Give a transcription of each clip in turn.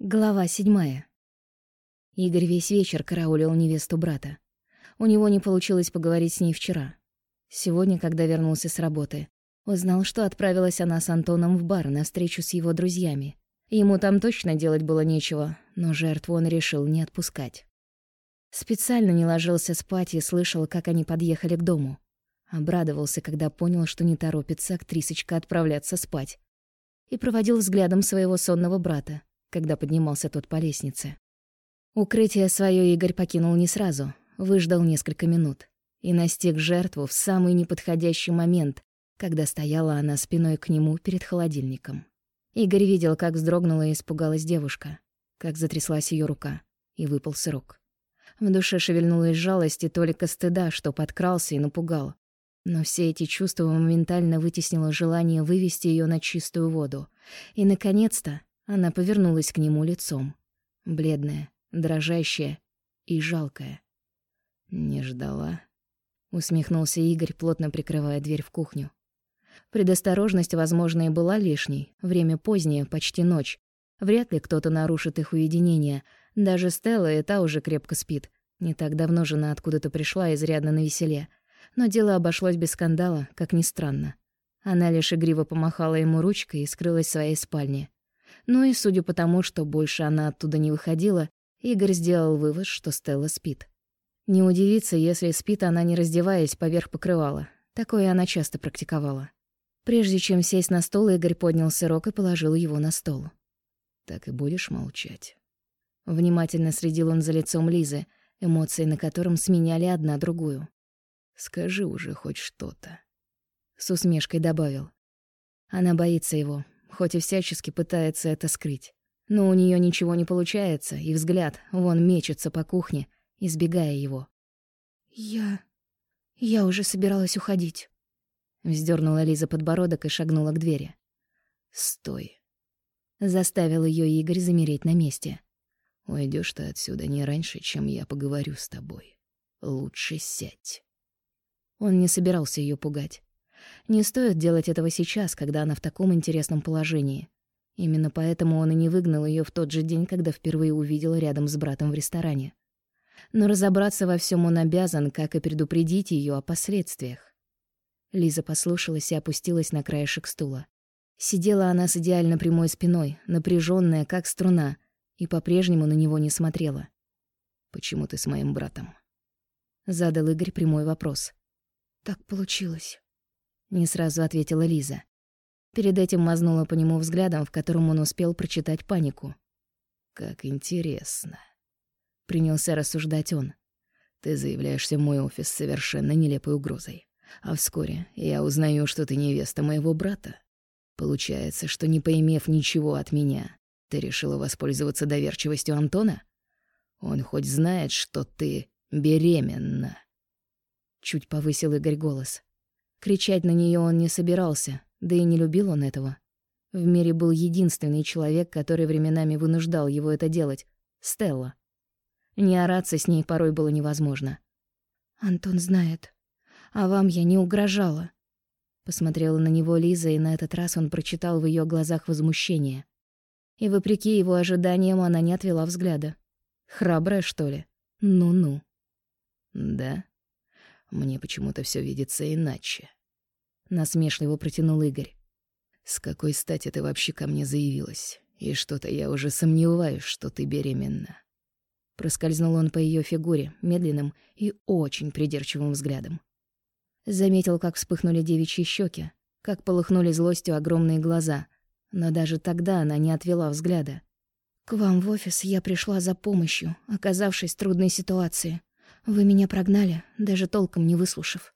Глава седьмая. Игорь весь вечер караулил невесту брата. У него не получилось поговорить с ней вчера. Сегодня, когда вернулся с работы, узнал, что отправилась она с Антоном в бар на встречу с его друзьями. Ему там точно делать было нечего, но жертву он решил не отпускать. Специально не ложился спать и слышал, как они подъехали к дому. Обрадовался, когда понял, что не торопится актрисочка отправляться спать. И проводил взглядом своего сонного брата, когда поднимался тот по лестнице. Укрытие свое Игорь покинул не сразу, выждал несколько минут и настиг жертву в самый неподходящий момент, когда стояла она спиной к нему перед холодильником. Игорь видел, как вздрогнула и испугалась девушка, как затряслась ее рука, и выпал сырок. В душе шевельнулась жалость и толика стыда, что подкрался и напугал. Но все эти чувства моментально вытеснило желание вывести ее на чистую воду. И, наконец-то, она повернулась к нему лицом. Бледная, дрожащая и жалкая. «Не ждала?» — усмехнулся Игорь, плотно прикрывая дверь в кухню. Предосторожность, возможно, и была лишней. Время позднее, почти ночь. Вряд ли кто-то нарушит их уединение. Даже Стелла и та уже крепко спит. Не так давно жена откуда-то пришла, изрядно навеселе. Но дело обошлось без скандала, как ни странно. Она лишь игриво помахала ему ручкой и скрылась в своей спальне. Ну и судя по тому, что больше она оттуда не выходила, Игорь сделал вывод, что Стелла спит. Не удивиться, если спит она, не раздеваясь, поверх покрывала. Такое она часто практиковала. Прежде чем сесть на стол, Игорь поднял сырок и положил его на стол. «Так и будешь молчать?» Внимательно следил он за лицом Лизы, эмоции на котором сменяли одна другую. «Скажи уже хоть что-то», — с усмешкой добавил. Она боится его, хоть и всячески пытается это скрыть. Но у нее ничего не получается, и взгляд вон мечется по кухне, избегая его. «Я... я уже собиралась уходить», — вздернула Лиза подбородок и шагнула к двери. «Стой», — заставил ее Игорь замереть на месте. Уйдешь ты отсюда не раньше, чем я поговорю с тобой. Лучше сядь». Он не собирался ее пугать. Не стоит делать этого сейчас, когда она в таком интересном положении. Именно поэтому он и не выгнал ее в тот же день, когда впервые увидел рядом с братом в ресторане. Но разобраться во всем он обязан, как и предупредить ее о последствиях. Лиза послушалась и опустилась на краешек стула. Сидела она с идеально прямой спиной, напряженная, как струна, и по-прежнему на него не смотрела. «Почему ты с моим братом?» Задал Игорь прямой вопрос. «Так получилось». Не сразу ответила Лиза. Перед этим мазнула по нему взглядом, в котором он успел прочитать панику. «Как интересно», — принялся рассуждать он. «Ты заявляешься в мой офис совершенно нелепой угрозой. А вскоре я узнаю, что ты невеста моего брата. Получается, что не поимев ничего от меня, ты решила воспользоваться доверчивостью Антона? Он хоть знает, что ты беременна?» Чуть повысил Игорь голос. Кричать на нее он не собирался, да и не любил он этого. В мире был единственный человек, который временами вынуждал его это делать — Стелла. Не ораться с ней порой было невозможно. «Антон знает. А вам я не угрожала». Посмотрела на него Лиза, и на этот раз он прочитал в ее глазах возмущение. И вопреки его ожиданиям она не отвела взгляда. Храбрая, что ли? Ну-ну. «Да?» Мне почему-то все видится иначе. Насмешливо протянул Игорь. С какой стати ты вообще ко мне заявилась? И что-то я уже сомневаюсь, что ты беременна. Проскользнул он по ее фигуре, медленным и очень придирчивым взглядом. Заметил, как вспыхнули девичьи щеки, как полыхнули злостью огромные глаза, но даже тогда она не отвела взгляда. «К вам в офис я пришла за помощью, оказавшись в трудной ситуации. Вы меня прогнали, даже толком не выслушав.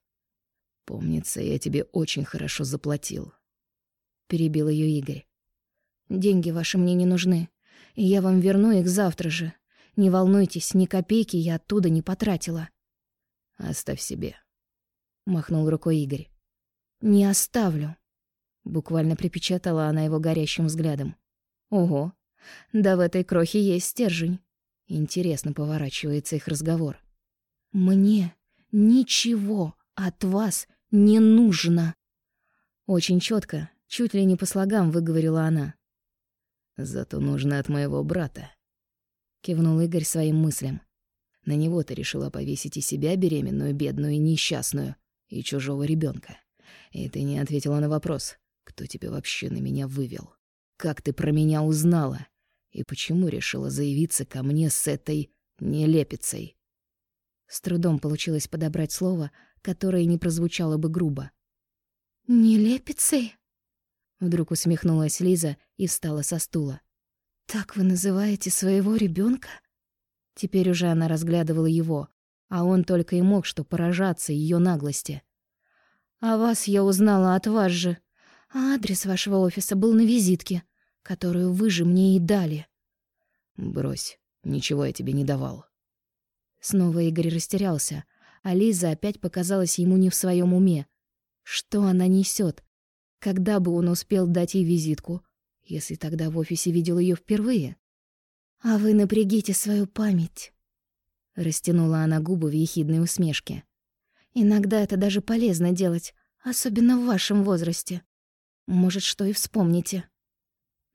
Помнится, я тебе очень хорошо заплатил. Перебил ее Игорь. Деньги ваши мне не нужны, и я вам верну их завтра же. Не волнуйтесь, ни копейки я оттуда не потратила. Оставь себе. Махнул рукой Игорь. Не оставлю. Буквально припечатала она его горящим взглядом. Ого, да в этой крохе есть стержень. Интересно поворачивается их разговор. «Мне ничего от вас не нужно!» Очень четко, чуть ли не по слогам выговорила она. Зато нужно от моего брата. Кивнул Игорь своим мыслям. На него ты решила повесить и себя, беременную, бедную и несчастную, и чужого ребенка. И ты не ответила на вопрос, кто тебя вообще на меня вывел? Как ты про меня узнала? И почему решила заявиться ко мне с этой нелепицей? С трудом получилось подобрать слово, которое не прозвучало бы грубо. «Нелепицей?» Вдруг усмехнулась Лиза и встала со стула. «Так вы называете своего ребенка? Теперь уже она разглядывала его, а он только и мог что поражаться ее наглости. «А вас я узнала от вас же. А адрес вашего офиса был на визитке, которую вы же мне и дали». «Брось, ничего я тебе не давал». Снова Игорь растерялся, а Лиза опять показалась ему не в своем уме. Что она несет? Когда бы он успел дать ей визитку, если тогда в офисе видел ее впервые? «А вы напрягите свою память», — растянула она губы в ехидной усмешке. «Иногда это даже полезно делать, особенно в вашем возрасте. Может, что и вспомните».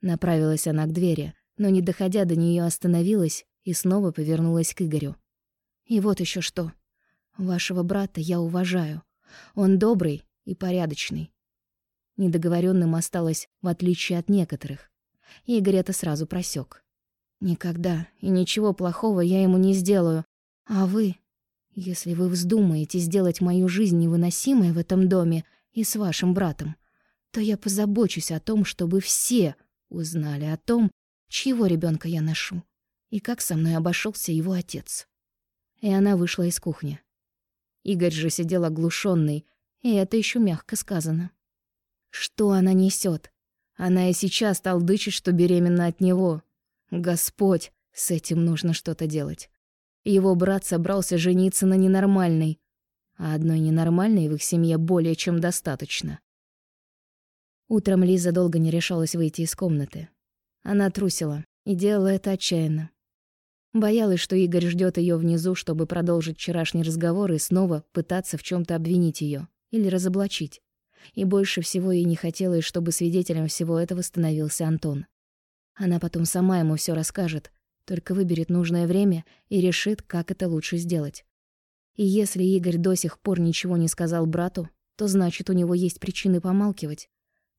Направилась она к двери, но, не доходя до нее, остановилась и снова повернулась к Игорю. «И вот еще что. Вашего брата я уважаю. Он добрый и порядочный. Недоговоренным осталось, в отличие от некоторых. Игорь это сразу просек. Никогда и ничего плохого я ему не сделаю. А вы, если вы вздумаете сделать мою жизнь невыносимой в этом доме и с вашим братом, то я позабочусь о том, чтобы все узнали о том, чьего ребенка я ношу и как со мной обошелся его отец. И она вышла из кухни. Игорь же сидел оглушенный, и это еще мягко сказано. Что она несет? Она и сейчас толдычит, что беременна от него. Господь, с этим нужно что-то делать. Его брат собрался жениться на ненормальной, а одной ненормальной в их семье более чем достаточно. Утром Лиза долго не решалась выйти из комнаты. Она трусила и делала это отчаянно. Боялась, что Игорь ждет ее внизу, чтобы продолжить вчерашний разговор и снова пытаться в чем то обвинить ее или разоблачить. И больше всего ей не хотелось, чтобы свидетелем всего этого становился Антон. Она потом сама ему все расскажет, только выберет нужное время и решит, как это лучше сделать. И если Игорь до сих пор ничего не сказал брату, то значит, у него есть причины помалкивать.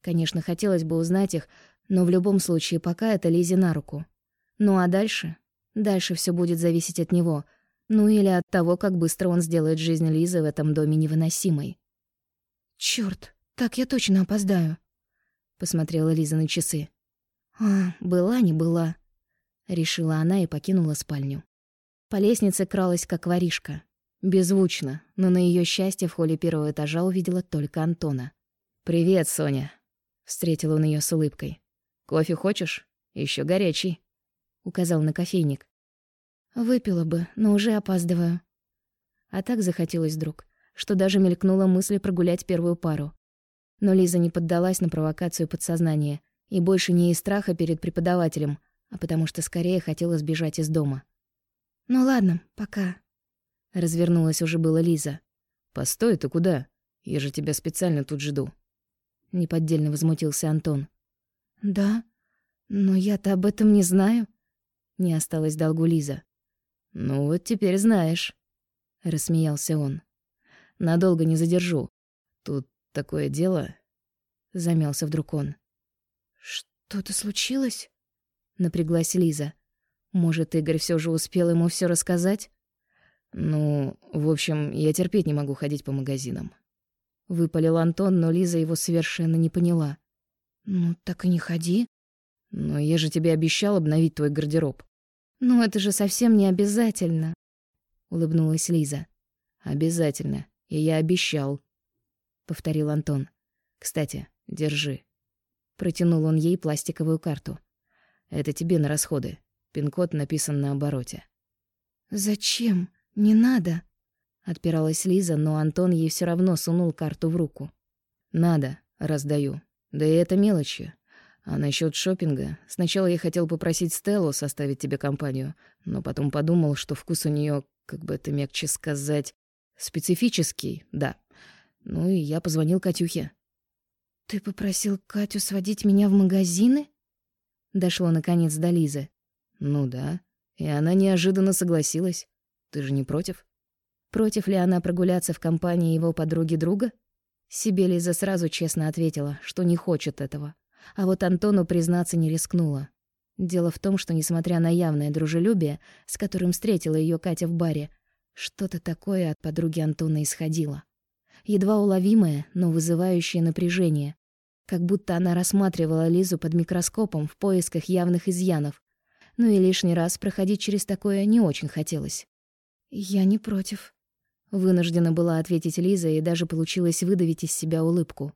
Конечно, хотелось бы узнать их, но в любом случае пока это Лизе на руку. Ну а дальше? Дальше все будет зависеть от него. Ну или от того, как быстро он сделает жизнь Лизы в этом доме невыносимой. Черт, так я точно опоздаю», — посмотрела Лиза на часы. «А, была не была», — решила она и покинула спальню. По лестнице кралась как воришка. Беззвучно, но на ее счастье в холле первого этажа увидела только Антона. «Привет, Соня», — встретил он ее с улыбкой. «Кофе хочешь? Еще горячий», — указал на кофейник. «Выпила бы, но уже опаздываю». А так захотелось вдруг, что даже мелькнула мысль прогулять первую пару. Но Лиза не поддалась на провокацию подсознания — и больше не из страха перед преподавателем, а потому что скорее хотела сбежать из дома. «Ну ладно, пока». Развернулась уже была Лиза. «Постой, ты куда? Я же тебя специально тут жду». Неподдельно возмутился Антон. «Да? Но я-то об этом не знаю». Не осталось долгу Лиза. «Ну вот теперь знаешь», — рассмеялся он. «Надолго не задержу. Тут такое дело...» Замялся вдруг он. «Что-то случилось?» — напряглась Лиза. «Может, Игорь все же успел ему все рассказать?» «Ну, в общем, я терпеть не могу ходить по магазинам». Выпалил Антон, но Лиза его совершенно не поняла. «Ну, так и не ходи». «Но я же тебе обещал обновить твой гардероб». «Ну, это же совсем не обязательно», — улыбнулась Лиза. «Обязательно. И я обещал», — повторил Антон. «Кстати, держи». Протянул он ей пластиковую карту. «Это тебе на расходы. Пин-код написан на обороте». «Зачем? Не надо!» Отпиралась Лиза, но Антон ей все равно сунул карту в руку. «Надо, раздаю. Да и это мелочи. А насчет шопинга, сначала я хотел попросить Стеллу составить тебе компанию, но потом подумал, что вкус у нее, как бы это мягче сказать, специфический, да. Ну и я позвонил Катюхе. «Ты попросил Катю сводить меня в магазины?» Дошло наконец до Лизы. Ну да. И она неожиданно согласилась. Ты же не против? Против ли она прогуляться в компании его подруги-друга? Себе Лиза сразу честно ответила, что не хочет этого. А вот Антону признаться не рискнула. Дело в том, что, несмотря на явное дружелюбие, с которым встретила ее Катя в баре, что-то такое от подруги Антона исходило. Едва уловимое, но вызывающее напряжение. Как будто она рассматривала Лизу под микроскопом в поисках явных изъянов. Ну и лишний раз проходить через такое не очень хотелось. «Я не против», — вынуждена была ответить Лиза и даже получилось выдавить из себя улыбку.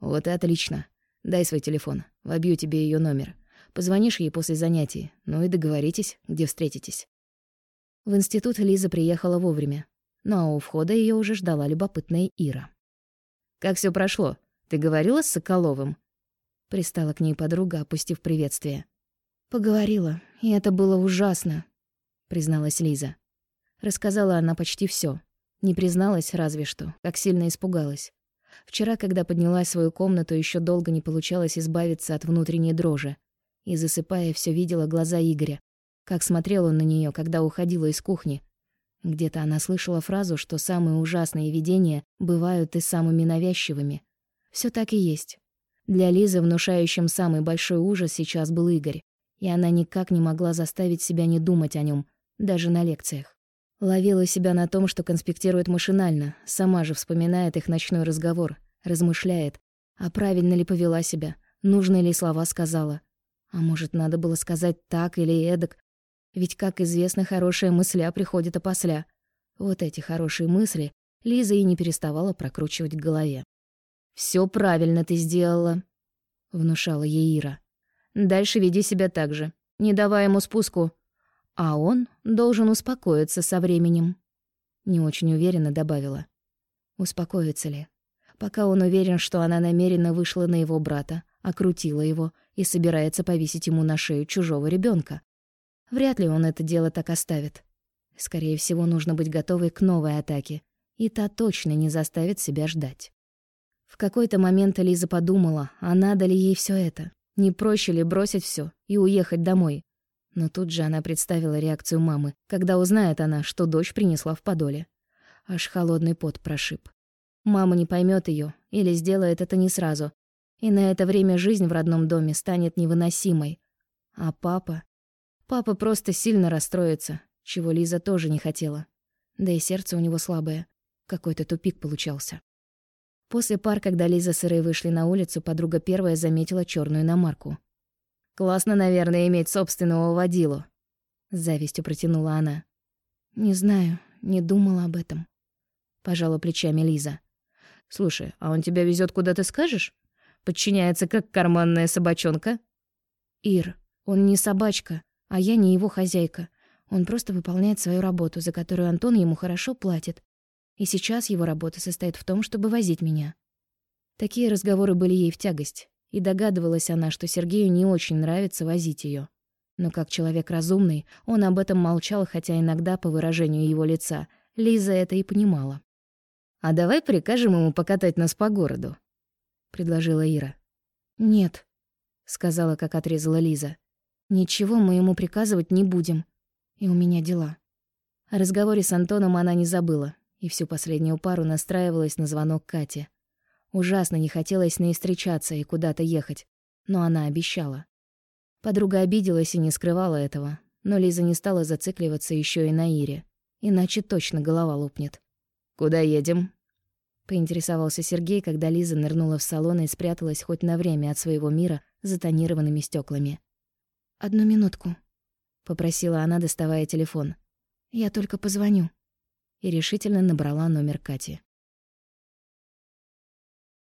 «Вот и отлично. Дай свой телефон, вобью тебе ее номер. Позвонишь ей после занятий, ну и договоритесь, где встретитесь». В институт Лиза приехала вовремя, но у входа ее уже ждала любопытная Ира. «Как все прошло? Ты говорила с Соколовым?» Пристала к ней подруга, опустив приветствие. «Поговорила, и это было ужасно», — призналась Лиза. Рассказала она почти все. Не призналась разве что, как сильно испугалась. Вчера, когда поднялась в свою комнату, еще долго не получалось избавиться от внутренней дрожи. И, засыпая, все видела глаза Игоря. Как смотрел он на нее, когда уходила из кухни. Где-то она слышала фразу, что самые ужасные видения бывают и самыми навязчивыми. Все так и есть. Для Лизы внушающим самый большой ужас сейчас был Игорь, и она никак не могла заставить себя не думать о нем, даже на лекциях. Ловила себя на том, что конспектирует машинально, сама же вспоминает их ночной разговор, размышляет, а правильно ли повела себя, нужные ли слова сказала. А может, надо было сказать так или эдак, ведь, как известно, хорошая мысля приходит опосля. Вот эти хорошие мысли Лиза и не переставала прокручивать в голове. Все правильно ты сделала», — внушала ей Ира. «Дальше веди себя так же, не давая ему спуску. А он должен успокоиться со временем». Не очень уверенно добавила. Успокоится ли? Пока он уверен, что она намеренно вышла на его брата, окрутила его и собирается повесить ему на шею чужого ребенка. Вряд ли он это дело так оставит. Скорее всего, нужно быть готовой к новой атаке, и та точно не заставит себя ждать. В какой-то момент Лиза подумала, а надо ли ей все это? Не проще ли бросить все и уехать домой? Но тут же она представила реакцию мамы, когда узнает она, что дочь принесла в подоле. Аж холодный пот прошиб. Мама не поймет ее или сделает это не сразу. И на это время жизнь в родном доме станет невыносимой. А папа... Папа просто сильно расстроится, чего Лиза тоже не хотела. Да и сердце у него слабое. Какой-то тупик получался. После пар, когда Лиза с Ирой вышли на улицу, подруга первая заметила черную иномарку. «Классно, наверное, иметь собственного водилу», — с завистью протянула она. «Не знаю, не думала об этом», — пожала плечами Лиза. «Слушай, а он тебя везет куда ты скажешь? Подчиняется как карманная собачонка?» «Ир, он не собачка, а я не его хозяйка. Он просто выполняет свою работу, за которую Антон ему хорошо платит. И сейчас его работа состоит в том, чтобы возить меня. Такие разговоры были ей в тягость, и догадывалась она, что Сергею не очень нравится возить ее. Но как человек разумный, он об этом молчал, хотя иногда, по выражению его лица, Лиза это и понимала. «А давай прикажем ему покатать нас по городу», — предложила Ира. «Нет», — сказала, как отрезала Лиза. «Ничего мы ему приказывать не будем. И у меня дела». О разговоре с Антоном она не забыла, и всю последнюю пару настраивалась на звонок Кате. Ужасно не хотелось с ней встречаться и куда-то ехать, но она обещала. Подруга обиделась и не скрывала этого, но Лиза не стала зацикливаться еще и на Ире, иначе точно голова лопнет. «Куда едем?» — поинтересовался Сергей, когда Лиза нырнула в салон и спряталась хоть на время от своего мира за тонированными стеклами. «Одну минутку», — попросила она, доставая телефон. «Я только позвоню» и решительно набрала номер Кати.